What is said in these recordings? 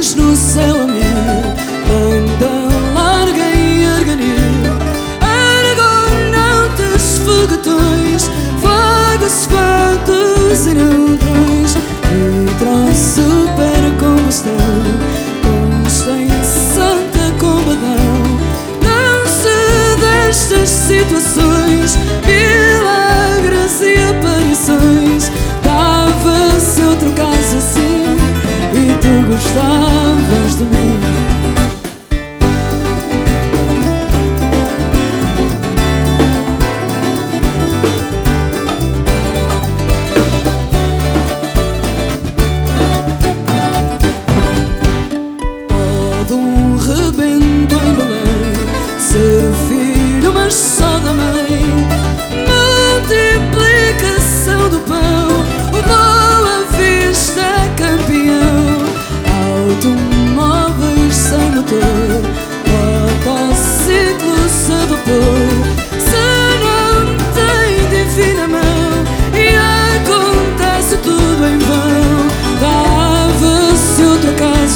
luz no céu a mil Banda larga e erganil Aragão não te Vagas, fatos e não gostavas de mim.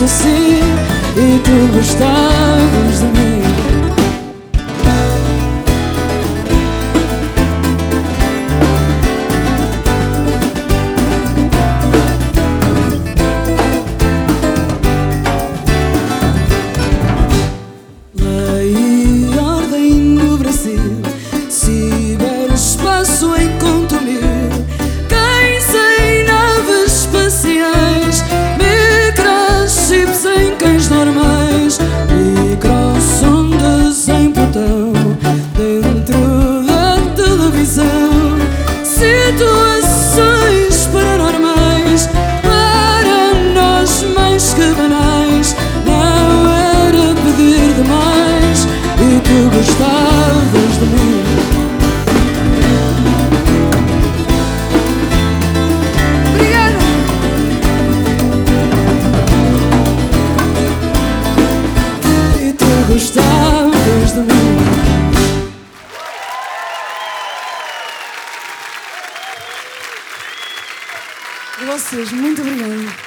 assim e tu gostavas de mim. E vocês, muito obrigada.